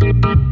Música